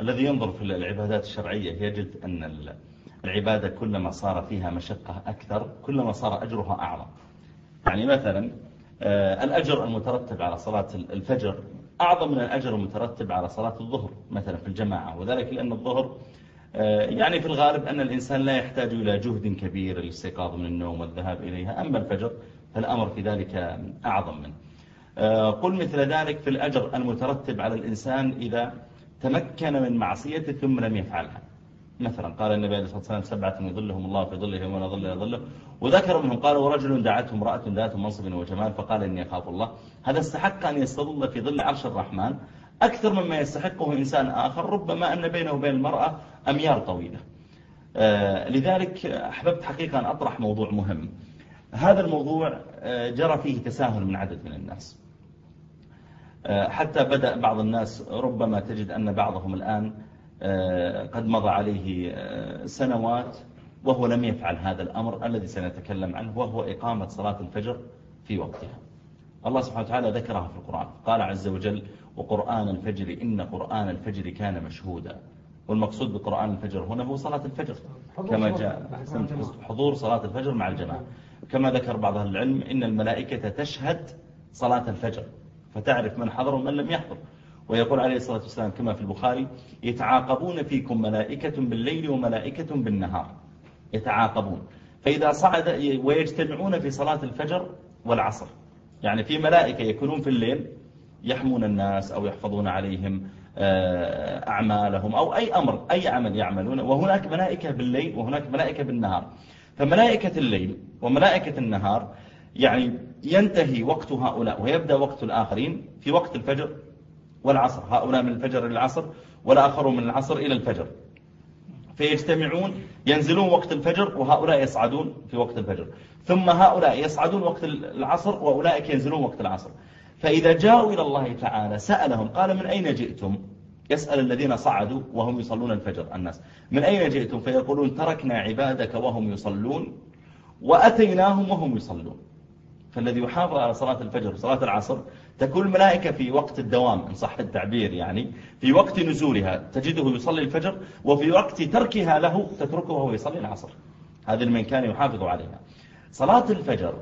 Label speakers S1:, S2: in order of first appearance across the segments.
S1: الذي ينظر في العبادات الشرعية يجد أن العبادة كلما صار فيها مشقة أكثر كلما صار أجرها أعظم. يعني مثلا آه، الأجر المترتب على صلاة الفجر أعظم من الأجر المترتب على صلاة الظهر مثلا في الجماعة وذلك لأن الظهر آه، يعني في الغالب أن الإنسان لا يحتاج إلى جهد كبير للاستيقاظ من النوم والذهاب إليها أما الفجر فالأمر في ذلك أعظم منه. آه، قل مثل ذلك في الأجر المترتب على الإنسان إذا تمكن من معصيته ثم لم يفعلها. مثلا قال النبي عليه الصلاة والسلام سبعة يظلهم الله في ظله ومن ظل ظله. وذكر منهم قال ورجل دعته امرأة ذات منصب وجمال فقال إني أخاف الله. هذا استحق أن يستظل في ظل عرش الرحمن. أكثر مما يستحقه إنسان آخر ربما أن بينه وبين المرأة أميار طويلة. آه، لذلك أحببت حقيقة أن أطرح موضوع مهم. هذا الموضوع آه، جرى فيه تساهل من عدد من الناس. حتى بدأ بعض الناس ربما تجد أن بعضهم الآن قد مضى عليه سنوات وهو لم يفعل هذا الأمر الذي سنتكلم عنه وهو إقامة صلاة الفجر في وقتها. الله سبحانه وتعالى ذكرها في القرآن. قال عز وجل وقرآن الفجر إن قرآن الفجر كان مشهودا. والمقصود بقرآن الفجر هنا هو صلاة الفجر. كما جاء حضور صلاة الفجر مع الجماعة. كما ذكر بعض العلم إن الملائكة تشهد صلاة الفجر. فتعرف من حضر ومن لم يحضر. ويقول عليه الصلاة والسلام كما في البخاري يتعاقبون فيكم ملائكة بالليل وملائكة بالنهار. يتعاقبون. فإذا صعد ويجتمعون في صلاة الفجر والعصر. يعني في ملائكة يكونون في الليل يحمون الناس أو يحفظون عليهم آه، أعمالهم أو أي أمر أي عمل يعملون. وهناك ملائكة بالليل وهناك ملائكة بالنهار. فملائكة الليل وملائكة النهار يعني ينتهي وقت هؤلاء ويبدأ وقت الآخرين في وقت الفجر والعصر. هؤلاء من الفجر إلى العصر والآخرون من العصر إلى الفجر. فيجتمعون ينزلون وقت الفجر وهؤلاء يصعدون في وقت الفجر. ثم هؤلاء يصعدون وقت العصر وأولئك ينزلون وقت العصر. فإذا جاءوا إلى الله تعالى سألهم قال من أين جئتم؟ يسأل الذين صعدوا وهم يصلون الفجر الناس. من أين جئتم؟ فيقولون تركنا عبادك وهم يصلون وأتيناهم وهم يصلون. فالذي يحافظ على صلاة الفجر وصلاة العصر تكون الملائكة في وقت الدوام إن صح التعبير يعني في وقت نزولها تجده يصلي الفجر وفي وقت تركها له تتركه وهو يصلي العصر. هذا من كان يحافظ عليها. صلاة الفجر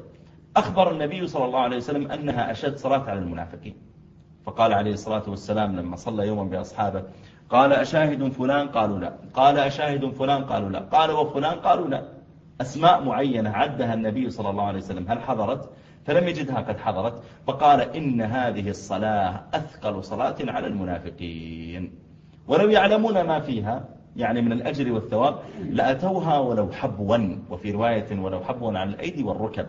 S1: أخبر النبي صلى الله عليه وسلم أنها أشد صلاة على المنافقين. فقال عليه الصلاة والسلام لما صلى يوما بأصحابه قال أشاهد فلان؟ قالوا لا. قال أشاهد فلان؟ قالوا لا. قال وفلان؟ قالوا لا. أسماء معينة عدها النبي صلى الله عليه وسلم. هل حضرت؟ فلم يجدها قد حضرت فقال إن هذه الصلاة أثقل صلاة على المنافقين. ولو يعلمون ما فيها يعني من الأجر والثواب لأتوها ولو حبوا وفي رواية ولو حبوا على الأيدي والركب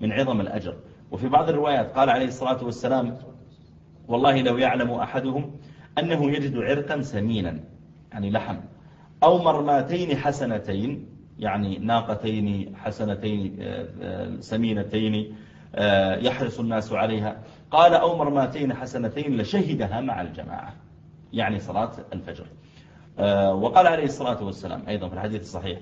S1: من عظم الأجر. وفي بعض الروايات قال عليه الصلاة والسلام والله لو يعلم أحدهم أنه يجد عرقا سمينا يعني لحم أو مرماتين حسنتين يعني ناقتين حسنتين آه، آه، سمينتين يحرص الناس عليها. قال أو مرماتين حسنتين لشهدها مع الجماعة. يعني صلاة الفجر. وقال عليه الصلاة والسلام أيضا في الحديث الصحيح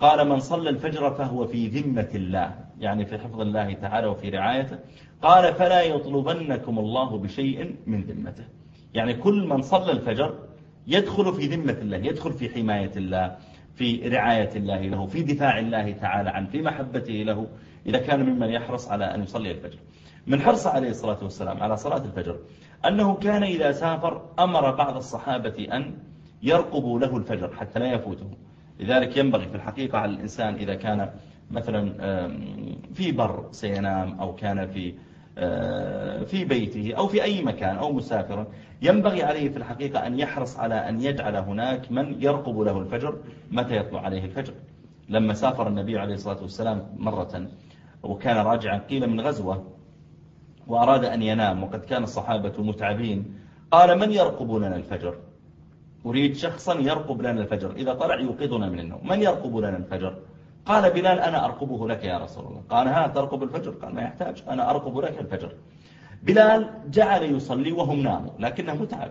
S1: قال من صلى الفجر فهو في ذمة الله. يعني في حفظ الله تعالى وفي رعايته. قال فلا يطلبنكم الله بشيء من ذمته. يعني كل من صلى الفجر يدخل في ذمة الله يدخل في حماية الله في رعاية الله له في دفاع الله تعالى عنه في محبته له إذا كان ممن يحرص على أن يصلي الفجر. من حرص عليه الصلاة والسلام على صلاة الفجر أنه كان إذا سافر أمر بعض الصحابة أن يرقبوا له الفجر حتى لا يفوته. لذلك ينبغي في الحقيقة على الإنسان إذا كان مثلا في بر سينام أو كان في في بيته أو في أي مكان أو مسافرا ينبغي عليه في الحقيقة أن يحرص على أن يجعل هناك من يرقب له الفجر متى يطلع عليه الفجر. لما سافر النبي عليه الصلاة والسلام مرة وكان راجعا قيل من غزوة وأراد أن ينام وقد كان الصحابة متعبين. قال من يرقب لنا الفجر؟ أريد شخصا يرقب لنا الفجر. إذا طلع يوقظنا من النوم. من يرقب لنا الفجر؟ قال بلال أنا أرقبه لك يا رسول الله. قال ها ترقب الفجر؟ قال ما يحتاج أنا أرقب لك الفجر. بلال جعل يصلي وهم ناموا لكنه متعب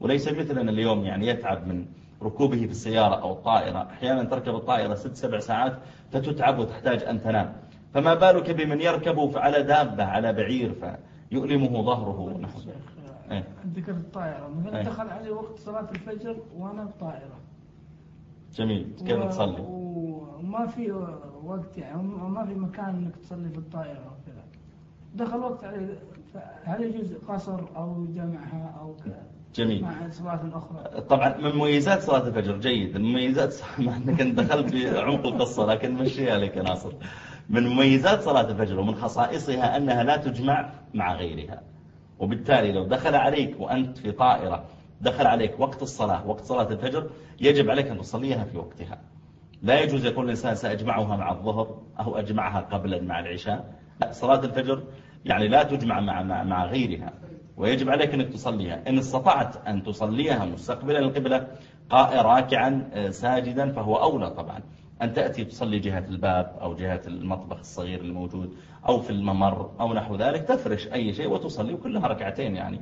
S1: وليس مثلنا اليوم يعني يتعب من ركوبه في السيارة أو الطائرة أحيانا تركب الطائرة ست سبع ساعات فتتعب وتحتاج أن تنام. فما بالك بمن يركب على دابة على بعير فيؤلمه ظهره نحو إيه؟
S2: ذكر الطائرة. مثلا
S1: إيه.
S2: دخل علي وقت صلاة الفجر وأنا بطائرة.
S1: جميل. كيف تصلي؟
S2: وما في وقت يعني ما في مكان إنك تصلي في الطائرة أو كذا دخل وقت هل يجوز قصر أو جمعها أو كذا؟
S1: جميل.
S2: مع صلاة أخرى.
S1: طبعا من مميزات صلاة الفجر جيد. المميزات مع أنك أنت دخلت في عمق القصة لكن مشيها لك يا ناصر. من مميزات صلاة الفجر ومن خصائصها أنها لا تجمع مع غيرها. وبالتالي لو دخل عليك وأنت في طائرة دخل عليك وقت الصلاة وقت صلاة الفجر يجب عليك أن تصليها في وقتها. لا يجوز يقول الإنسان سأجمعها مع الظهر أو أجمعها قبلا مع العشاء. لا صلاة الفجر يعني لا تجمع مع, مع, مع غيرها. ويجب عليك أنك تصليها. إن استطعت أن تصليها مستقبلا القبلة قائر راكعا آه، ساجدا فهو أولى طبعا. أن تأتي تصلي جهة الباب أو جهة المطبخ الصغير الموجود أو في الممر أو نحو ذلك تفرش أي شيء وتصلي وكلها ركعتين يعني.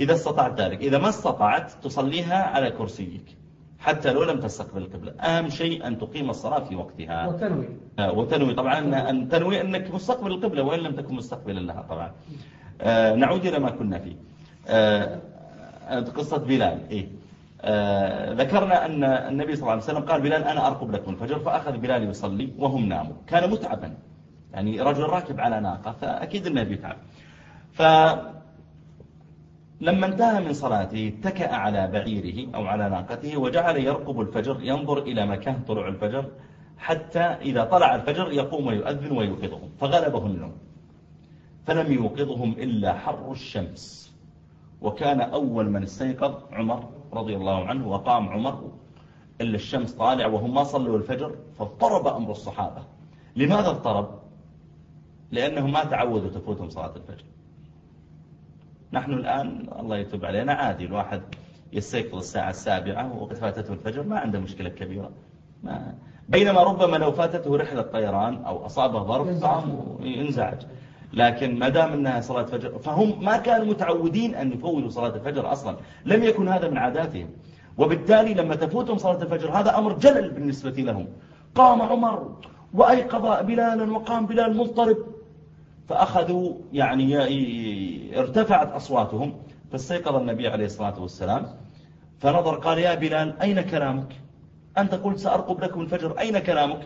S1: إذا استطعت ذلك. إذا ما استطعت تصليها على كرسيك. حتى لو لم تستقبل القبلة. أهم شيء أن تقيم الصلاة في وقتها.
S3: وتنوي.
S1: آه، وتنوي. طبعا أن تنوي أنك مستقبل القبلة وإن لم تكن مستقبلا لها طبعا. آه، نعود إلى ما كنا فيه. آه، قصة بلال. إيه؟ ذكرنا أن النبي صلى الله عليه وسلم قال بلال أنا أرقب لكم. الفجر فأخذ بلال يصلي وهم ناموا. كان متعبا. يعني رجل راكب على ناقة فأكيد أنه بيتعب. فلما انتهى من صلاته اتكأ على بعيره أو على ناقته وجعل يرقب الفجر ينظر إلى مكان طلوع الفجر حتى إذا طلع الفجر يقوم ويؤذن ويوقظهم. فغلبه النوم. فلم يوقظهم إلا حر الشمس. وكان أول من استيقظ عمر رضي الله عنه وقام عمر إلا الشمس طالع وهم ما صلوا الفجر فاضطرب أمر الصحابة لماذا اضطرب؟ لأنهم ما تعودوا تفوتهم صلاة الفجر نحن الآن الله يتوب علينا عادي الواحد يستيقظ الساعة السابعة وقد فاتته الفجر ما عنده مشكلة كبيرة ما بينما ربما لو فاتته رحلة طيران أو أصابه ظرف
S3: ينزعج.
S1: لكن ما دام أنها صلاة فجر فهم ما كانوا متعودين أن يفوتوا صلاة الفجر أصلا. لم يكن هذا من عاداتهم. وبالتالي لما تفوتهم صلاة الفجر هذا أمر جلل بالنسبة لهم. قام عمر وأيقظ بلالا وقام بلال مضطرب. فأخذوا يعني ارتفعت أصواتهم فاستيقظ النبي عليه الصلاة والسلام. فنظر قال يا بلال أين كلامك؟ أنت قلت سأرقب لكم الفجر أين كلامك؟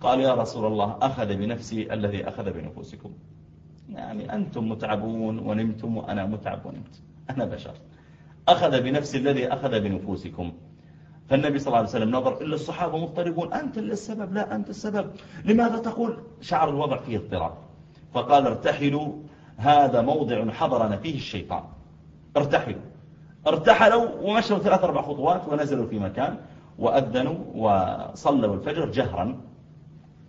S1: قال يا رسول الله أخذ بنفسي الذي أخذ بنفوسكم. يعني أنتم متعبون ونمتم وأنا متعب ونمت. أنا بشر. أخذ بنفسي الذي أخذ بنفوسكم. فالنبي صلى الله عليه وسلم نظر إلا الصحابة مضطربون. أنت السبب لا أنت السبب. لماذا تقول؟ شعر الوضع فيه اضطراب. فقال ارتحلوا هذا موضع حضرنا فيه الشيطان. ارتحلوا. ارتحلوا ومشوا ثلاث أربع خطوات ونزلوا في مكان وأذنوا وصلوا الفجر جهرا.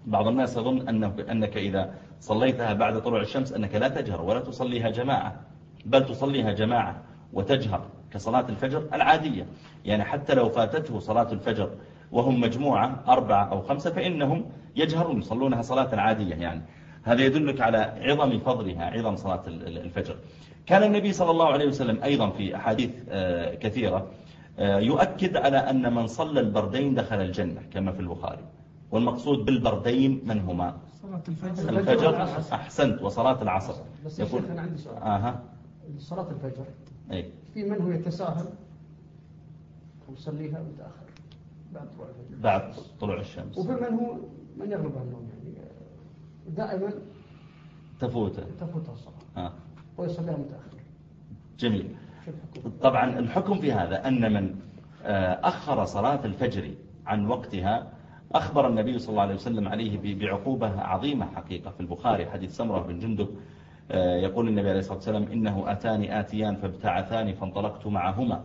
S1: بعض الناس يظن أنك إذا صليتها بعد طلوع الشمس أنك لا تجهر ولا تصليها جماعة بل تصليها جماعة وتجهر كصلاة الفجر العادية. يعني حتى لو فاتته صلاة الفجر وهم مجموعة أربعة أو خمسة فإنهم يجهرون يصلونها صلاة عادية يعني. هذا يدلك على عظم فضلها عظم صلاة ال- ال- الفجر. كان النبي صلى الله عليه وسلم أيضا في أحاديث آه، كثيرة آه، يؤكد على أن من صلى البردين دخل الجنة كما في البخاري. والمقصود بالبردين من هما؟
S2: صلاة الفجر.
S3: الفجر.
S1: أحسنت وصلاة العصر.
S3: بس يا شيخ أنا عندي سؤال.
S1: آها.
S3: صلاة الفجر
S1: أي
S3: في من هو يتساهل؟ ويصليها متأخر؟ بعد طلوع الفجر.
S1: بعد طلوع الشمس.
S3: وفي من هو؟ من يغلب على النوم يعني؟ دائما
S1: تفوته
S3: تفوت الصلاة.
S1: آه.
S3: ويصليها متأخر.
S1: جميل؟ طبعا الحكم في هذا أن من آه، أخر صلاة الفجر عن وقتها أخبر النبي صلى الله عليه وسلم عليه بعقوبة عظيمة حقيقة في البخاري حديث سمرة بن جندب. آه، يقول النبي عليه الصلاة والسلام إنه أتاني آتيان فابتعثاني فانطلقت معهما.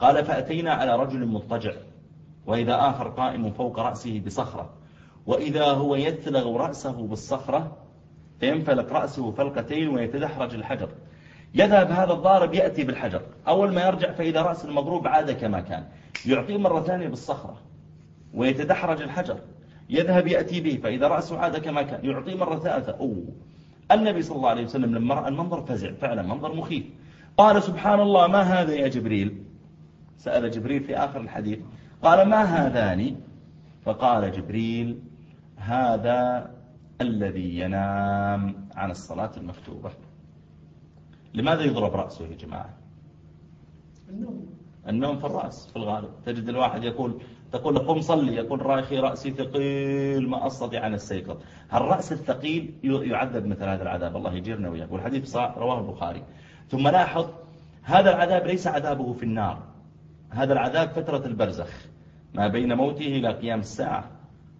S1: قال فأتينا على رجل مضطجع وإذا آخر قائم فوق رأسه بصخرة وإذا هو يثلغ رأسه بالصخرة فينفلق رأسه فلقتين ويتدحرج الحجر. يذهب هذا الضارب يأتي بالحجر. أول ما يرجع فإذا رأس المضروب عاد كما كان. يعطيه مرة ثانية بالصخرة. ويتدحرج الحجر يذهب يأتي به فإذا رأسه عاد كما كان يعطيه مرة ثالثة. أوه. النبي صلى الله عليه وسلم لما رأى المنظر فزع فعلا منظر مخيف. قال سبحان الله ما هذا يا جبريل؟ سأل جبريل في آخر الحديث. قال ما هذان؟ فقال جبريل هذا الذي ينام عن الصلاة المكتوبة. لماذا يضرب رأسه يا جماعة؟
S3: النوم.
S1: النوم في الرأس في الغالب. تجد الواحد يقول تقول قم صلي يقول رايخي رأسي ثقيل ما أستطيع أن استيقظ الرأس الثقيل يعذب مثل هذا العذاب الله يجيرنا وياك. والحديث رواه البخاري. ثم لاحظ هذا العذاب ليس عذابه في النار. هذا العذاب فترة البرزخ. ما بين موته إلى قيام الساعة.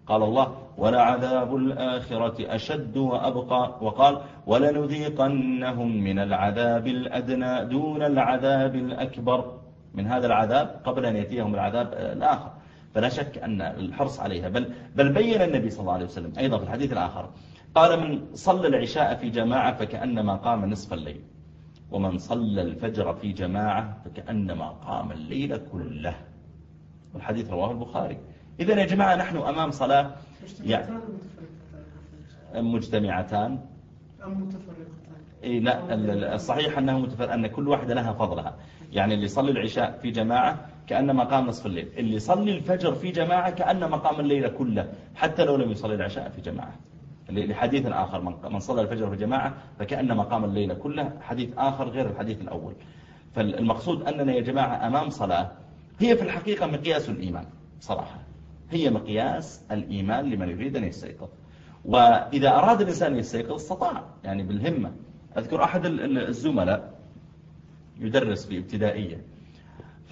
S1: قال الله ولعذاب الآخرة أشد وأبقى. وقال ولنذيقنهم من العذاب الأدنى دون العذاب الأكبر. من هذا العذاب قبل أن يأتيهم العذاب الآخر. فلا شك أن الحرص عليها. بل, بل بين النبي صلى الله عليه وسلم أيضا في الحديث الآخر قال من صلى العشاء في جماعة فكأنما قام نصف الليل ومن صلى الفجر في جماعة فكأنما قام الليل كله. والحديث رواه البخاري. إذن يا جماعة نحن أمام صلاة
S3: يعني
S1: مجتمعتان
S3: أم متفرقتان؟
S1: إيه لا الصحيح أنه متفرق أن كل واحدة لها فضلها. يعني اللي يصلي العشاء في جماعة كأنما قام نصف الليل. اللي يصلي الفجر في جماعة كأنما قام الليل كله حتى لو لم يصلي العشاء في جماعة. لحديث آخر من صلى الفجر في جماعة فكأنما قام الليل كله حديث آخر غير الحديث الأول. فالمقصود أننا يا جماعة أمام صلاة هي في الحقيقة مقياس الإيمان صراحة. هي مقياس الإيمان لمن يريد أن يستيقظ. وإذا أراد الإنسان يستيقظ استطاع. يعني بالهمة. أذكر أحد الزملاء يدرس في ابتدائية.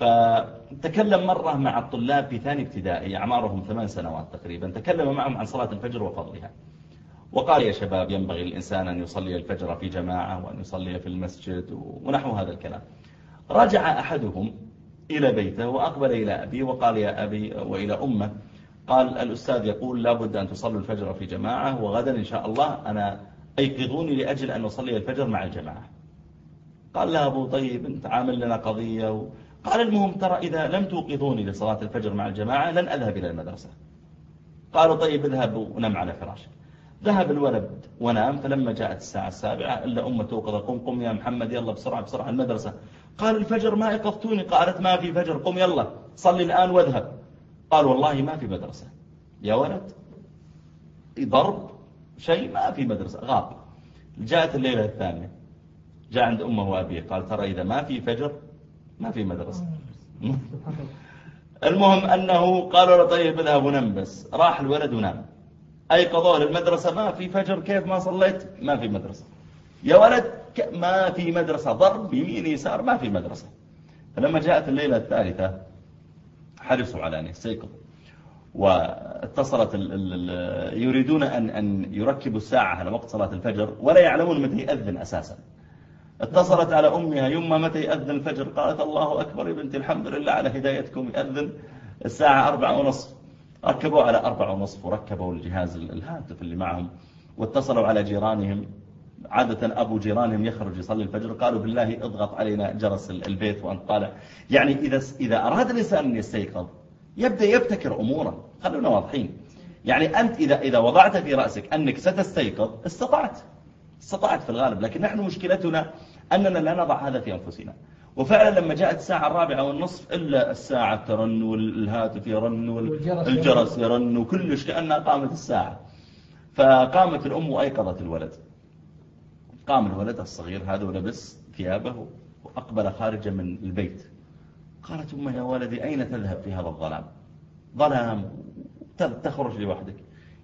S1: فتكلم مرة مع الطلاب في ثاني ابتدائي أعمارهم ثمان سنوات تقريبا تكلم معهم عن صلاة الفجر وفضلها. وقال يا شباب ينبغي الإنسان أن يصلي الفجر في جماعة وأن يصلي في المسجد ونحو هذا الكلام. رجع أحدهم إلى بيته وأقبل إلى أبي وقال يا أبي وإلى أمه. قال الأستاذ يقول لابد أن تصلوا الفجر في جماعة وغدا إن شاء الله أنا أيقظوني لأجل أن نصلي الفجر مع الجماعة. قال له أبو طيب أنت عامل لنا قضية. قال المهم ترى إذا لم توقظوني لصلاة الفجر مع الجماعة لن أذهب إلى المدرسة. قالوا طيب اذهب ونم على فراشك. ذهب الولد ونام فلما جاءت الساعة السابعة إلا أمه توقظ قم قم يا محمد يلا بسرعة بسرعة المدرسة. قال الفجر ما ايقظتوني قالت ما في فجر قم يلا صلي الآن واذهب. قال والله ما في مدرسة. يا ولد ضرب شيء ما في مدرسة غاب. جاءت الليلة الثانية جاء عند أمه وأبيه قال ترى إذا ما في فجر ما في مدرسة. المهم أنه قالوا له طيب اذهب ونم بس. راح الولد ونام. أيقظوه للمدرسة؟ ما في فجر. كيف ما صليت؟ ما في مدرسة. يا ولد ما في مدرسة. ضرب يمين يسار ما في مدرسة. فلما جاءت الليلة الثالثة حرصوا على أن يستيقظوا واتصلت ال ال يريدون أن, أن يركبوا الساعة على وقت صلاة الفجر ولا يعلمون متى يأذن أساسا. اتصلت على أمها يما متى يأذن الفجر؟ قالت الله أكبر يا بنتي الحمد لله على هدايتكم يأذن الساعة أربعة ونصف. ركبوا على أربعة ونصف وركبوا الجهاز الهاتف اللي معهم واتصلوا على جيرانهم. عادة أبو جيرانهم يخرج يصلي الفجر قالوا بالله اضغط علينا جرس البيت وأنت طالع. يعني إذا, إذا أراد الإنسان أن يستيقظ يبدأ يبتكر أمورا خلونا واضحين. يعني أنت إذا, إذا وضعت في رأسك أنك ستستيقظ استطعت. استطعت في الغالب لكن نحن مشكلتنا أننا لا نضع هذا في أنفسنا. وفعلا لما جاءت الساعة الرابعة والنصف إلا الساعة ترن والهاتف يرن والجرس يرن. وكلش كأنها قامت الساعة. فقامت الأم وأيقظت الولد. قام الولد الصغير هذا ولبس ثيابه وأقبل خارجا من البيت. قالت أمه يا ولدي أين تذهب في هذا الظلام؟ ظلام تخرج لوحدك.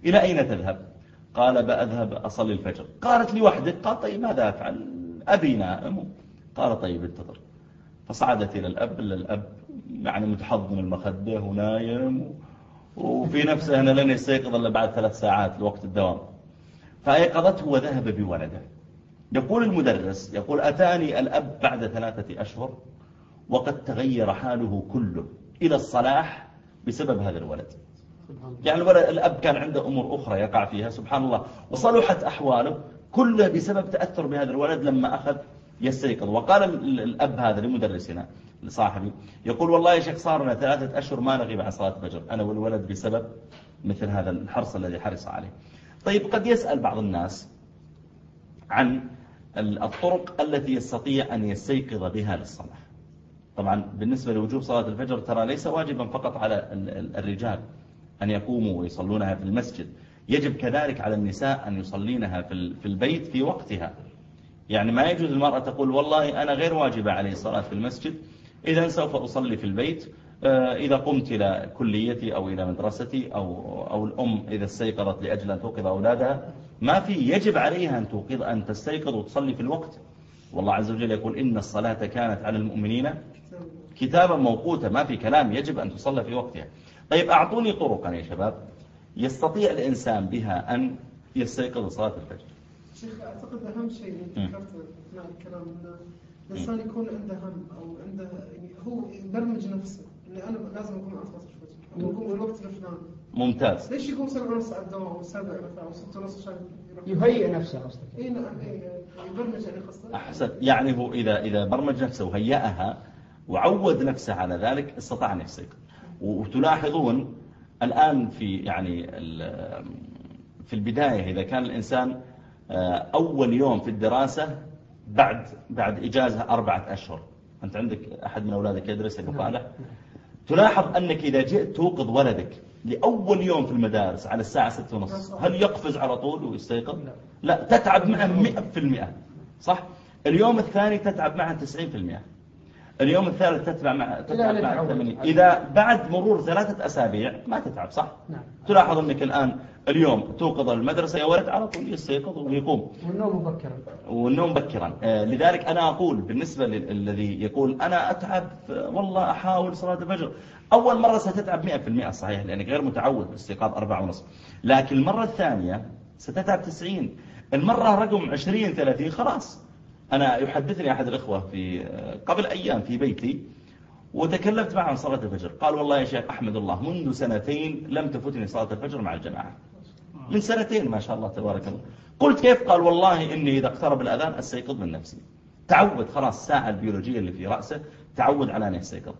S1: إلى أين تذهب؟ قال بأذهب أصلي الفجر. قالت لوحدك. قال طيب ماذا أفعل؟ أبي نائم قال طيب انتظر. فصعدت إلى الأب الأب يعني متحضن المخدة ونايم وفي نفسه أنه لن يستيقظ إلا بعد ثلاث ساعات لوقت الدوام. فأيقظته وذهب بولده. يقول المدرس يقول أتاني الأب بعد ثلاثة أشهر وقد تغير حاله كله إلى الصلاح بسبب هذا الولد. يعني الولد الأب كان عنده أمور أخرى يقع فيها سبحان الله. وصلحت أحواله. كله بسبب تأثر بهذا الولد لما أخذ يستيقظ. وقال الأب هذا لمدرسنا لصاحبي يقول والله يا شيخ صار لنا ثلاثة أشهر ما نغيب عن صلاة الفجر. أنا والولد بسبب مثل هذا الحرص الذي حرص عليه. طيب قد يسأل بعض الناس عن الطرق التي يستطيع أن يستيقظ بها للصلاة. طبعا بالنسبة لوجوب صلاة الفجر ترى ليس واجبا فقط على الرجال أن يقوموا ويصلونها في المسجد. يجب كذلك على النساء أن يصلينها في البيت في وقتها. يعني ما يجوز المرأة تقول والله أنا غير واجبة علي الصلاة في المسجد إذا سوف أصلي في البيت آه، إذا قمت إلى كليتي أو إلى مدرستي أو, أو الأم إذا استيقظت لأجل أن توقظ أولادها. ما في يجب عليها أن توقظ أن تستيقظ وتصلي في الوقت. والله عز وجل يقول إن الصلاة كانت على المؤمنين كتابا موقوتا. ما في كلام يجب أن تصلى في وقتها. طيب أعطوني طرقا يا شباب. يستطيع الإنسان بها أن يستيقظ صلاة الفجر.
S4: شيخ أعتقد أهم شيء اللي ذكرته أثناء الكلام أنه الإنسان يكون عنده هم أو عنده يعني هو يبرمج نفسه. إني أنا لازم أقوم على صلاة الفجر. أو أقوم الوقت الفلاني
S1: ممتاز.
S4: ليش يقوم سبع ونص على الدوام أو سبع مثلا أو ستة ونص عشان
S3: يهيئ نفسه قصدك.
S4: إي نعم إي يبرمج يعني قصده
S1: أحسن يعني هو إذا, إذا برمج نفسه وهيأها وعود نفسه على ذلك استطاع أن يستيقظ. وتلاحظون الآن في يعني في البداية إذا كان الإنسان آه، أول يوم في الدراسة بعد بعد إجازة أربعة أشهر. أنت عندك أحد من أولادك يدرس؟ يا أبو صالح؟ تلاحظ أنك إذا جئت توقظ ولدك لأول يوم في المدارس على الساعة ستة ونص. هل يقفز على طول ويستيقظ؟
S3: لا.
S1: لا تتعب معه مئة في المئة صح؟ اليوم الثاني تتعب معه تسعين في المئة. اليوم الثالث تتبع مع
S3: إذا
S1: مع. 80 إذا بعد مرور ثلاثة أسابيع ما تتعب صح؟
S3: نعم.
S1: تلاحظ أنك الآن اليوم توقظ المدرسة يا ولد على طول يستيقظ ويقوم.
S3: والنوم مبكرا.
S1: والنوم بكرا آه، لذلك أنا أقول بالنسبة للذي يقول أنا أتعب والله أحاول صلاة الفجر. أول مرة ستتعب 100% صحيح لأنك غير متعود بالاستيقاظ أربعة ونصف. لكن المرة الثانية ستتعب 90 المرة رقم 20 30 خلاص. أنا يحدثني أحد الإخوة في قبل أيام في بيتي وتكلمت معه عن صلاة الفجر. قال والله يا شيخ أحمد الله منذ سنتين لم تفوتني صلاة الفجر مع الجماعة. من سنتين ما شاء الله تبارك الله. قلت كيف؟ قال والله إني إذا اقترب الأذان أستيقظ من نفسي. تعود خلاص الساعة البيولوجية اللي في رأسه تعود على أن يستيقظ.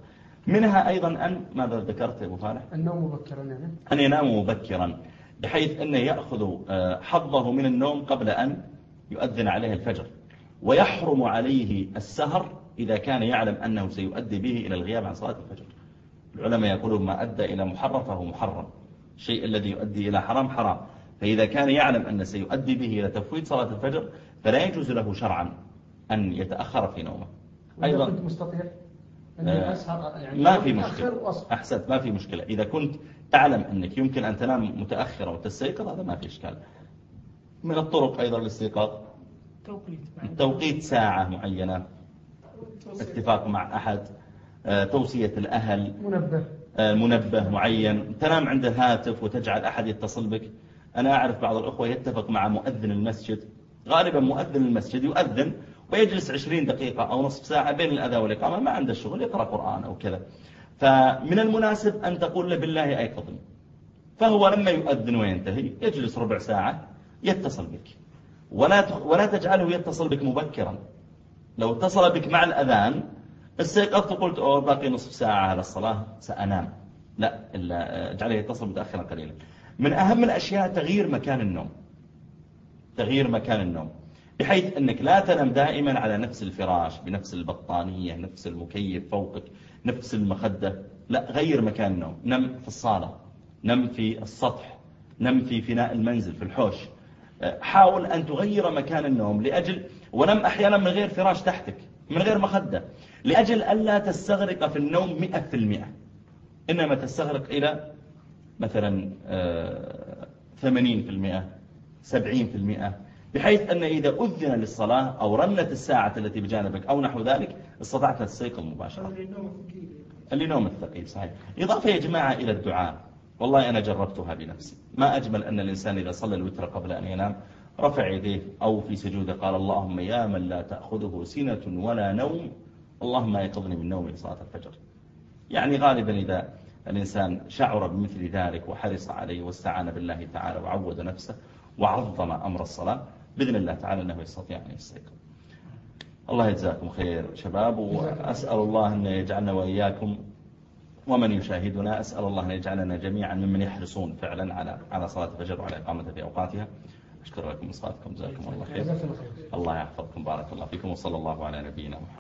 S1: منها أيضا أن ماذا ذكرت يا أبو فالح
S3: النوم مبكرا يعني.
S1: أن ينام مبكرا بحيث أنه يأخذ آه، حظه من النوم قبل أن يؤذن عليه الفجر. ويحرم عليه السهر إذا كان يعلم أنه سيؤدي به إلى الغياب عن صلاة الفجر. العلماء يقولون ما أدى إلى محرم فهو محرم. الشيء الذي يؤدي إلى حرام حرام. فإذا كان يعلم أن سيؤدي به إلى تفويت صلاة الفجر فلا يجوز له شرعا أن يتأخر في نومه.
S3: وإذا كنت مستطيع
S1: آه،
S3: يعني
S1: ما في مشكلة. أحسنت ما في مشكلة. إذا كنت تعلم أنك يمكن أن تنام متأخرا وتستيقظ هذا ما في إشكال. من الطرق أيضا للاستيقاظ
S2: توقيت
S1: ساعة معينة. اتفاق مع أحد. آه، توصية الأهل.
S3: منبه.
S1: آه، منبه معين. تنام عند هاتف وتجعل أحد يتصل بك. أنا أعرف بعض الأخوة يتفق مع مؤذن المسجد. غالبا مؤذن المسجد يؤذن ويجلس عشرين دقيقة أو نصف ساعة بين الأذى والإقامة. ما عنده شغل يقرأ قرآن أو كذا. فمن المناسب أن تقول له بالله أيقظني فهو لما يؤذن وينتهي يجلس ربع ساعة يتصل بك. ولا ولا تجعله يتصل بك مبكرا. لو اتصل بك مع الأذان استيقظت وقلت أوه باقي نصف ساعة على الصلاة سأنام. لا إلا اجعله يتصل متأخرا قليلا. من أهم الأشياء تغيير مكان النوم. تغيير مكان النوم. بحيث أنك لا تنام دائما على نفس الفراش بنفس البطانية نفس المكيف فوقك نفس المخدة. لا غير مكان النوم. نم في الصالة نم في السطح نم في فناء المنزل في الحوش. حاول أن تغير مكان النوم لأجل ونم أحيانا من غير فراش تحتك من غير مخدة لأجل ألا تستغرق في النوم مئة في المئة. إنما تستغرق إلى مثلا آه، ثمانين في المئة سبعين في المئة بحيث أن إذا أذن للصلاة أو رنت الساعة التي بجانبك أو نحو ذلك استطعت تستيقظ مباشرة اللي نوم الثقيل صحيح. إضافة يا جماعة إلى الدعاء. والله أنا جربتها بنفسي. ما أجمل أن الإنسان إذا صلى الوتر قبل أن ينام رفع يديه أو في سجوده قال اللهم يا من لا تأخذه سنة ولا نوم اللهم يقظني من نومي لصلاة الفجر. يعني غالبا إذا الإنسان شعر بمثل ذلك وحرص عليه واستعان بالله تعالى وعود نفسه وعظم أمر الصلاة بإذن الله تعالى أنه يستطيع أن يستيقظ. الله يجزاكم خير شباب وأسأل الله أن يجعلنا وإياكم ومن يشاهدنا أسأل الله أن يجعلنا جميعا ممن يحرصون فعلا على على صلاة الفجر وعلى إقامتها في أوقاتها. أشكر لكم إصغاتكم جزاكم الله خير
S3: جزاك الله خير
S1: الله يحفظكم بارك الله فيكم وصلى الله على نبينا محمد.